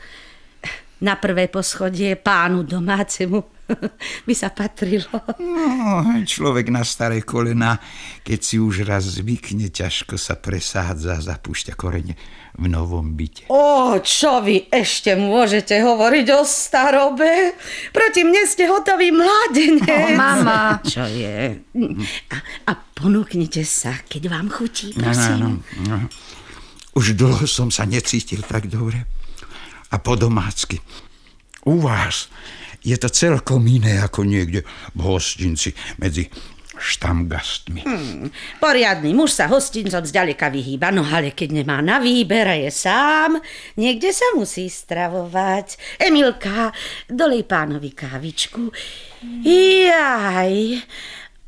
S1: Na prvé poschodie pánu domácemu by sa patrilo.
S3: No, človek na staré kolena, keď si už raz zvykne, ťažko sa presádza, zapúšťa korene v novom byte.
S1: O, čo vy ešte môžete hovoriť o starobe? Proti mne ste hotový mládenec.
S2: O, mama.
S1: Čo je? A, a ponúknite sa, keď vám chutí,
S3: No, no,
S1: prosím.
S3: no, no. Už dlho som sa necítil tak dobre. A po domácky. U vás je to celkom iné ako niekde v hostinci medzi štamgastmi.
S1: Hmm, poriadny muž sa hostincom zďaleka vyhýba, no ale keď nemá na výber a je sám, niekde sa musí stravovať. Emilka, dolej pánovi kávičku. Jaj,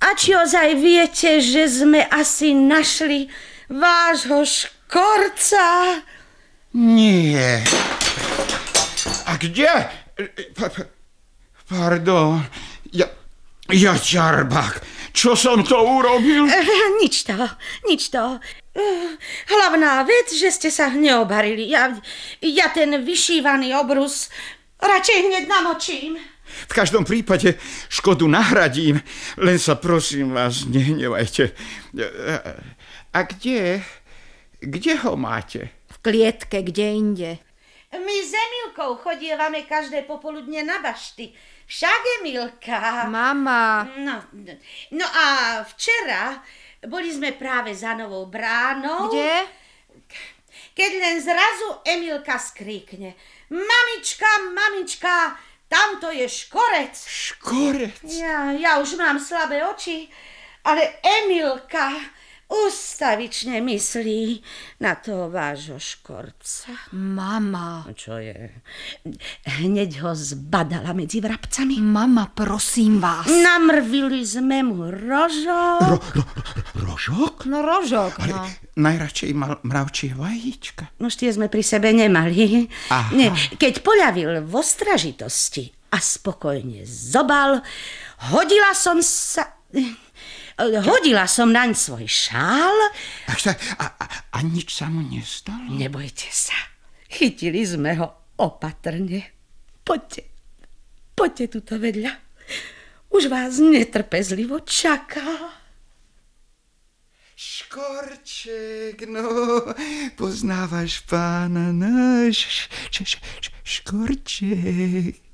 S1: a či ozaj viete, že sme asi našli vášho škorca?
S3: Nie. A kde? Pa- pa- Pardon. Ja, ja ťarbák. Čo som to urobil?
S1: Eh, Nič to, nič to. Eh, Hlavná vec, že ste sa neobarili. Ja, ja ten vyšívaný obrus radšej hneď namočím.
S3: V každom prípade škodu nahradím, len sa prosím vás, nehnevajte. A kde? Kde ho máte?
S2: V klietke, kde inde.
S1: My s Emilkou chodievame každé popoludne na bašty. Však Emilka.
S2: Mama.
S1: No, no a včera boli sme práve za novou bránou.
S2: Kde?
S1: Keď len zrazu Emilka skríkne. Mamička, mamička, tamto je škorec.
S3: Škorec?
S1: Ja, ja už mám slabé oči, ale Emilka ustavične myslí na toho vášho škorca.
S2: Mama.
S1: Čo je? Hneď ho zbadala medzi vrabcami.
S2: Mama, prosím vás.
S1: Namrvili sme mu rožok.
S3: Ro, ro, rožok?
S2: No rožok, no.
S3: Najradšej mal mravčie vajíčka.
S1: No tie sme pri sebe nemali.
S3: Aha.
S1: Nie, keď poľavil v ostražitosti a spokojne zobal, hodila som sa... Hodila som naň svoj šál.
S3: A, a, a, nič sa mu nestalo?
S1: Nebojte sa, chytili sme ho opatrne. Poďte, poďte tuto vedľa. Už vás netrpezlivo čaká.
S3: Škorček, no, poznávaš pána náš, škorček.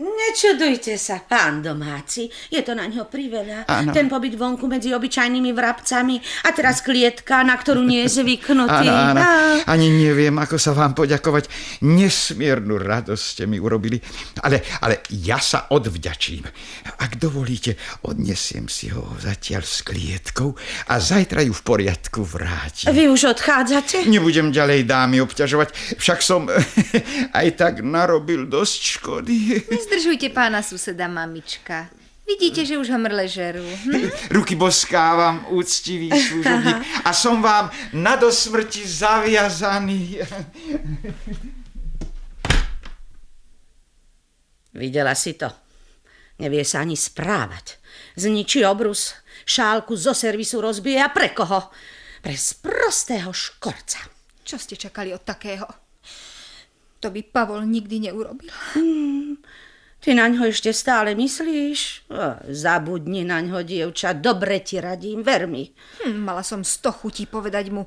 S1: Nečudujte sa, pán domáci, je to na ňo priveľa.
S3: Áno.
S1: Ten pobyt vonku medzi obyčajnými vrabcami a teraz klietka, na ktorú nie je zvyknutý.
S3: Áno, áno, ani neviem, ako sa vám poďakovať. Nesmiernu radosť ste mi urobili, ale, ale ja sa odvďačím. Ak dovolíte, odnesiem si ho zatiaľ s klietkou a zajtra ju v poriadku vrátim.
S1: Vy už odchádzate?
S3: Nebudem ďalej dámy obťažovať, však som aj tak narobil dosť škody.
S2: Nezdržujte pána suseda, mamička. Vidíte, že už ho mrle žerú. Hm?
S3: Ruky boskávam, úctivý služobník, a som vám na dosmrti zaviazaný.
S1: Videla si to. Nevie sa ani správať. Zničí obrus, šálku zo servisu rozbije a pre koho? Pre sprostého škorca.
S2: Čo ste čakali od takého? To by Pavol nikdy neurobil.
S1: Ty na ňo ešte stále myslíš? O, zabudni na ňo, dievča, dobre ti radím, ver mi.
S2: Hm, mala som sto chutí povedať mu,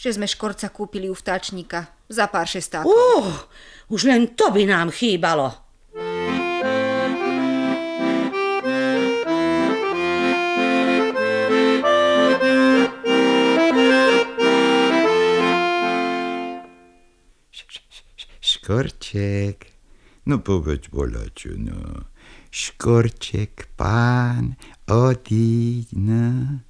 S2: že sme škorca kúpili u vtáčnika za pár šestákov.
S1: Uh, už len to by nám chýbalo.
S3: Škorček, no povedz voľačo, no. Škorček, pán, odíď, no.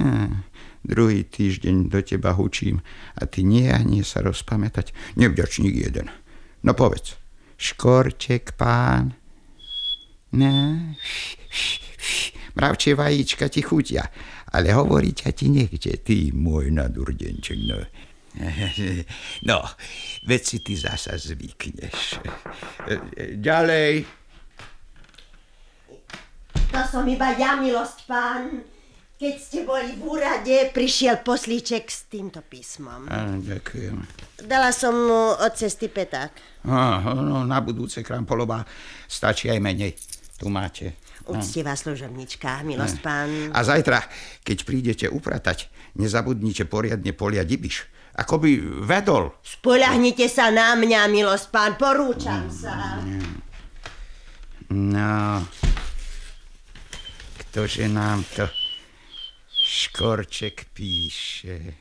S3: Á, druhý týždeň do teba hučím a ty nie a nie sa rozpamätať. Nevďačník jeden. No povedz, škorček, pán. No, mravčie vajíčka ti chutia, ale hovorí ťa ti niekde, ty môj nadurdenček, no. No, veď si ty zasa zvykneš. Ďalej.
S10: To som iba ja, milosť pán. Keď ste boli v úrade, prišiel poslíček s týmto písmom.
S3: Áno, ďakujem.
S10: Dala som mu od cesty peták.
S3: Á, no, na budúce Krampolová stačí aj menej. Tu máte.
S10: Uctivá služobnička, milosť pán.
S3: A zajtra, keď prídete upratať, nezabudnite poriadne poliať ibiš. Ako by vedol.
S10: Spoľahnite sa na mňa, milosť pán, porúčam sa.
S3: No, ktože nám to Škorček píše.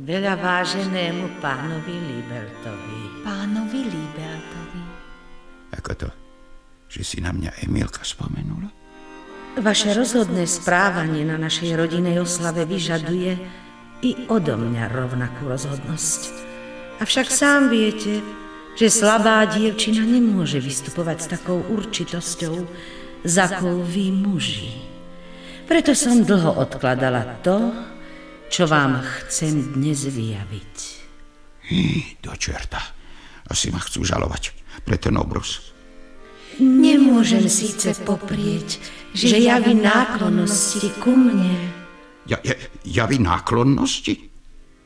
S1: Veľa váženému pánovi Libertovi.
S2: Pánovi Libertovi.
S3: Ako to? Že si na mňa Emilka spomenula?
S1: Vaše rozhodné správanie na našej rodinej oslave vyžaduje i odo mňa rovnakú rozhodnosť. Avšak sám viete, že slabá dievčina nemôže vystupovať s takou určitosťou, za vy muži. Preto som dlho odkladala to, čo vám chcem dnes vyjaviť.
S3: Hý, do čerta. Asi ma chcú žalovať pre ten obrus.
S1: Nemôžem síce poprieť, že javí náklonnosti ku mne.
S3: Ja, ja, javí náklonnosti?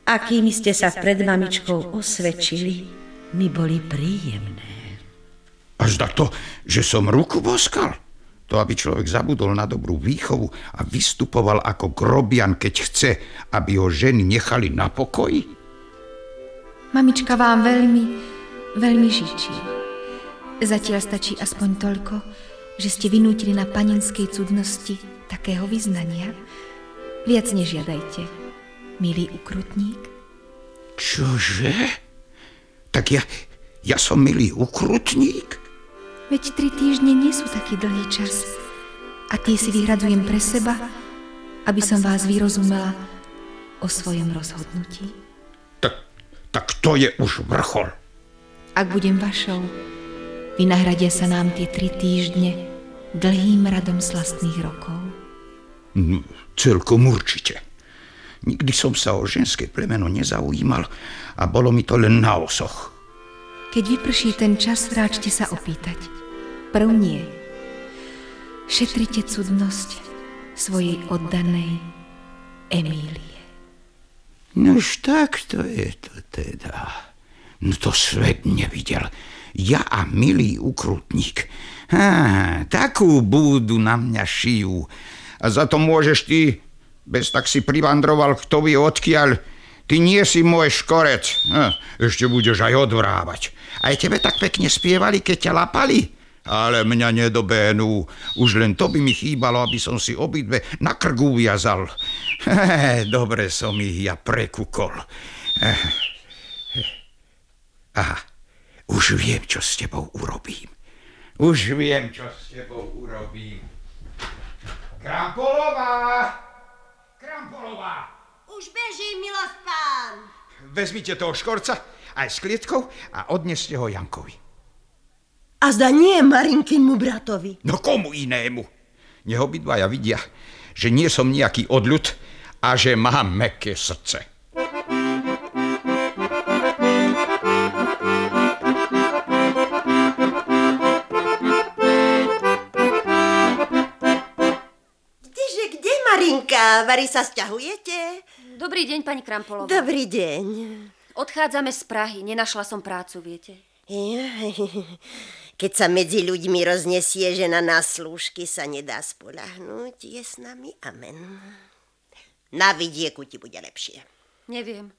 S1: Akými ste sa pred mamičkou osvedčili, mi boli príjemné.
S3: Až za to, že som ruku boskal? To, aby človek zabudol na dobrú výchovu a vystupoval ako grobian, keď chce, aby ho ženy nechali na pokoji?
S2: Mamička vám veľmi, veľmi žičí. Zatiaľ stačí aspoň toľko, že ste vynútili na panenskej cudnosti takého vyznania. Viac nežiadajte, milý ukrutník.
S3: Čože? Tak ja, ja som milý ukrutník?
S2: Veď tri týždne nie sú taký dlhý čas. A tie si vyhradzujem pre seba, aby som vás vyrozumela o svojom rozhodnutí.
S3: Tak, tak to je už vrchol.
S2: Ak budem vašou, vynahradia sa nám tie tri týždne dlhým radom slastných rokov.
S3: No, celkom určite. Nikdy som sa o ženské plemeno nezaujímal a bolo mi to len na osoch.
S2: Keď vyprší ten čas, ráčte sa opýtať. Prv nie. Šetrite cudnosť svojej oddanej Emílie.
S3: Nož tak to je to teda. No to svet nevidel. Ja a milý ukrutník. Há, takú búdu na mňa šijú. A za to môžeš ty, bez tak si privandroval kto vie odkiaľ, Ty nie si môj škorec. Ešte budeš aj odvrávať. Aj tebe tak pekne spievali, keď ťa lapali? Ale mňa nedobehnú. Už len to by mi chýbalo, aby som si obidve na krgu uviazal. Dobre som ich ja prekukol. Aha, už viem, čo s tebou urobím. Už viem, čo s tebou urobím. Krampolová! Krampolová!
S10: Už bežím, milosť pán.
S3: Vezmite toho škorca aj s klietkou a odneste ho Jankovi.
S10: A zda nie Marinkinmu bratovi.
S3: No komu inému? Nech obidvaja vidia, že nie som nejaký odľud a že mám meké srdce.
S10: Marinka? Vary sa sťahujete?
S5: Dobrý deň, pani Krampolová.
S10: Dobrý deň.
S5: Odchádzame z Prahy. Nenašla som prácu, viete.
S10: Keď sa medzi ľuďmi roznesie, že na nás slúžky sa nedá spolahnúť, je s nami amen. Na vidieku ti bude lepšie.
S5: Neviem.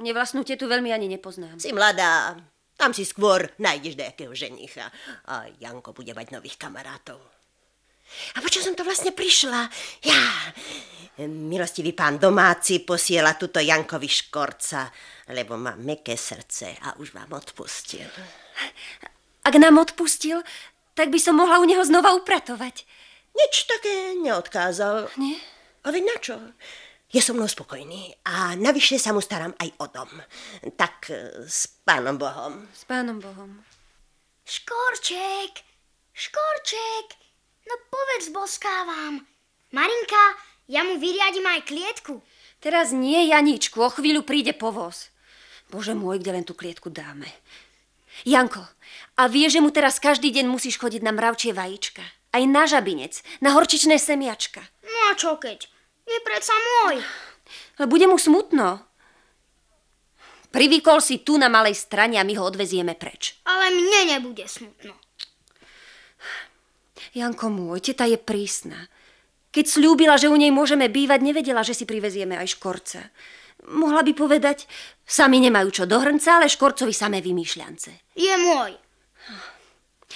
S5: Nevlastnú tetu veľmi ani nepoznám.
S10: Si mladá, tam si skôr nájdeš nejakého ženicha. A Janko bude mať nových kamarátov. A po čo som to vlastne prišla? Ja, milostivý pán domáci posiela tuto Jankovi škorca, lebo má meké srdce a už vám odpustil.
S5: Ak nám odpustil, tak by som mohla u neho znova upratovať.
S10: Nič také neodkázal.
S5: Nie?
S10: A veď na čo? Je so mnou spokojný a navyše sa mu starám aj o dom. Tak s pánom Bohom.
S5: S pánom Bohom.
S6: Škorček, škorček, No povedz, boskávam. Marinka, ja mu vyriadím aj klietku.
S5: Teraz nie, Janičku, o chvíľu príde povoz. Bože môj, kde len tú klietku dáme. Janko, a vie, že mu teraz každý deň musíš chodiť na mravčie vajíčka. Aj na žabinec, na horčičné semiačka.
S6: No a čo keď? Je predsa môj.
S5: Ale bude mu smutno. Privykol si tu na malej strane a my ho odvezieme preč.
S6: Ale mne nebude smutno.
S5: Janko môj, teta je prísna. Keď slúbila, že u nej môžeme bývať, nevedela, že si privezieme aj škorca. Mohla by povedať, sami nemajú čo do hrnca, ale škorcovi samé vymýšľance.
S6: Je môj.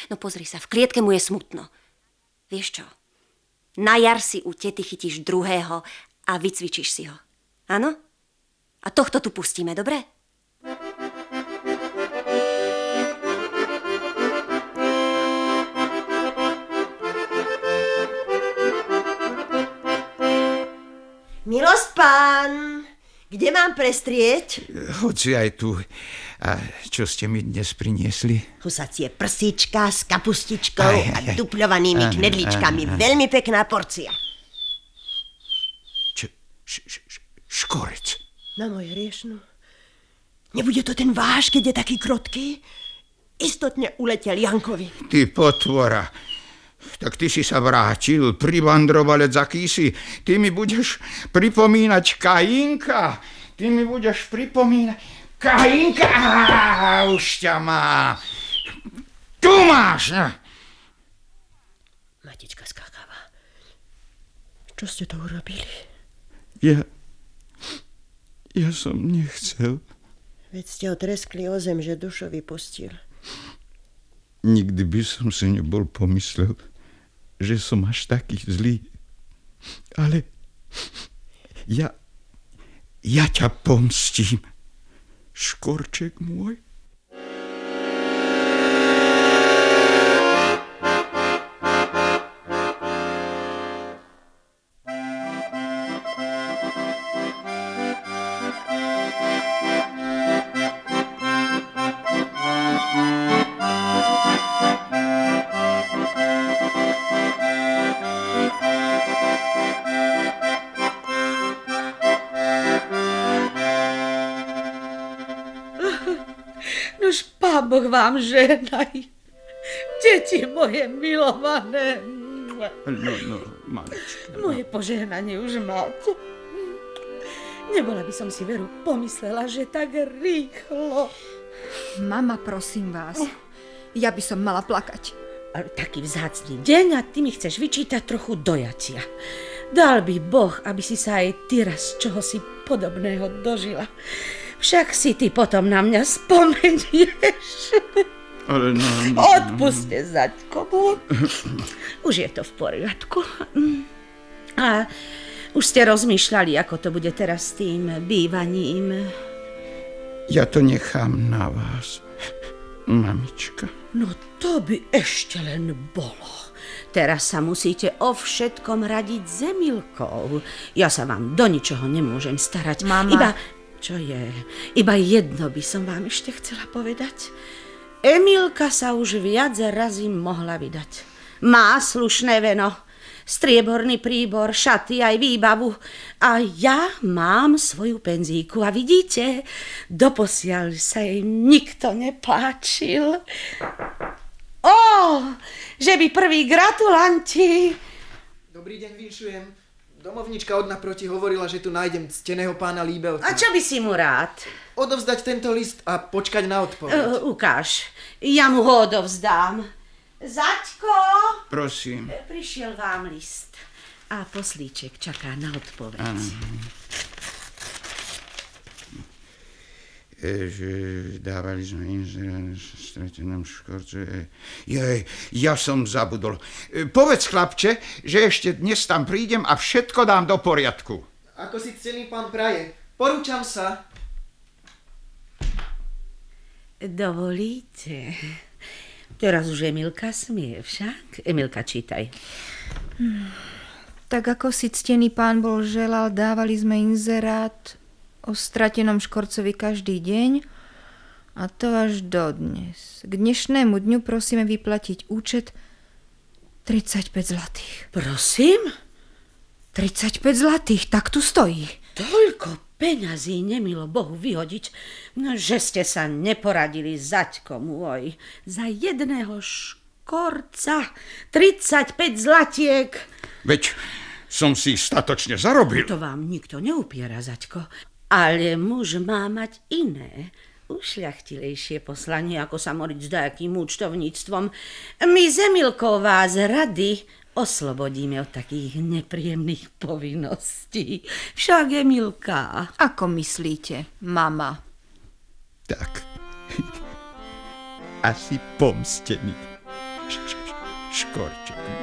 S5: No pozri sa, v klietke mu je smutno. Vieš čo? Na jar si u tety chytíš druhého a vycvičíš si ho. Áno? A tohto tu pustíme, dobre?
S10: Milosť pán, kde mám prestrieť?
S3: Hoci aj tu. A čo ste mi dnes priniesli?
S10: Husacie prsíčka s kapustičkou
S3: Aj, aj,
S10: a
S3: aj.
S10: dupľovanými
S3: Áno,
S10: knedličkami.
S3: áno, áno.
S10: Veľmi pekná porcia.
S3: Č- š- š- š- škorec.
S10: Na môj hriešnú. Nebude to ten váš, keď je taký krotký? Istotne uletel Jankovi.
S3: Ty potvora. Tak ty si sa vrátil, privandrovalec akýsi. Ty mi budeš pripomínať Kajinka. Ty mi budeš pripomínať... Kajinka! Á, už ťa má. Tu máš!
S10: Matička skákava. Čo ste to urobili?
S3: Ja... Ja som nechcel.
S10: Veď ste ho treskli o zem, že dušu vypustil.
S3: Nikdy by som si nebol pomyslel, že som až taký zlý. Ale ja, ja ťa pomstím. Škorček môj.
S1: Vám ženaj. Deti moje milované.
S3: No, no, malička.
S1: Moje požehnanie už máte. Nebola by som si veru pomyslela, že tak rýchlo.
S2: Mama, prosím vás, ja by som mala plakať.
S1: Ale taký vzácný deň a ty mi chceš vyčítať trochu dojatia. Dal by Boh, aby si sa aj ty raz čoho si podobného dožila. Však si ty potom na mňa spomenieš.
S3: Ale no, no,
S1: Odpuste, Zaďko. Už je to v poriadku. A už ste rozmýšľali, ako to bude teraz s tým bývaním.
S3: Ja to nechám na vás, mamička.
S1: No to by ešte len bolo. Teraz sa musíte o všetkom radiť s Emilkou. Ja sa vám do ničoho nemôžem starať.
S2: Mama.
S1: Iba, čo je, iba jedno by som vám ešte chcela povedať. Emilka sa už viac razy mohla vydať. Má slušné veno, strieborný príbor, šaty aj výbavu. A ja mám svoju penzíku a vidíte, doposiaľ sa jej nikto nepáčil. Ó, že by prví gratulanti.
S11: Dobrý deň, vinšujem. Domovnička od naproti hovorila, že tu nájdem cteného pána Líbelca.
S1: A čo by si mu rád?
S11: Odovzdať tento list a počkať na odpoveď.
S1: Uh, ukáž, ja mu ho odovzdám. Zaďko,
S3: Prosím.
S1: prišiel vám list. A poslíček čaká na odpoveď.
S3: E, že dávali sme inzerát v stratenom škorcu. E, jej, ja som zabudol. E, povedz, chlapče, že ešte dnes tam prídem a všetko dám do poriadku.
S11: Ako si cený pán praje. Porúčam sa.
S1: Dovolíte? Teraz už Emilka smie však. Emilka, čítaj.
S2: Tak ako si ctený pán bol želal, dávali sme inzerát o stratenom škorcovi každý deň a to až do dnes. K dnešnému dňu prosíme vyplatiť účet 35 zlatých.
S1: Prosím?
S2: 35 zlatých, tak tu stojí.
S1: Toľko peňazí nemilo Bohu vyhodiť, no, že ste sa neporadili, zaďko môj, za jedného škorca škorca. 35 zlatiek.
S3: Veď som si statočne zarobil.
S1: To vám nikto neupiera, Zaďko. Ale muž má mať iné, ušľachtilejšie poslanie, ako sa moriť s dajakým účtovníctvom. My Zemilkou vás rady oslobodíme od takých nepríjemných povinností. Však Emilka.
S2: Ako myslíte, mama?
S3: Tak. Asi pomstený. Š- š- Škorček.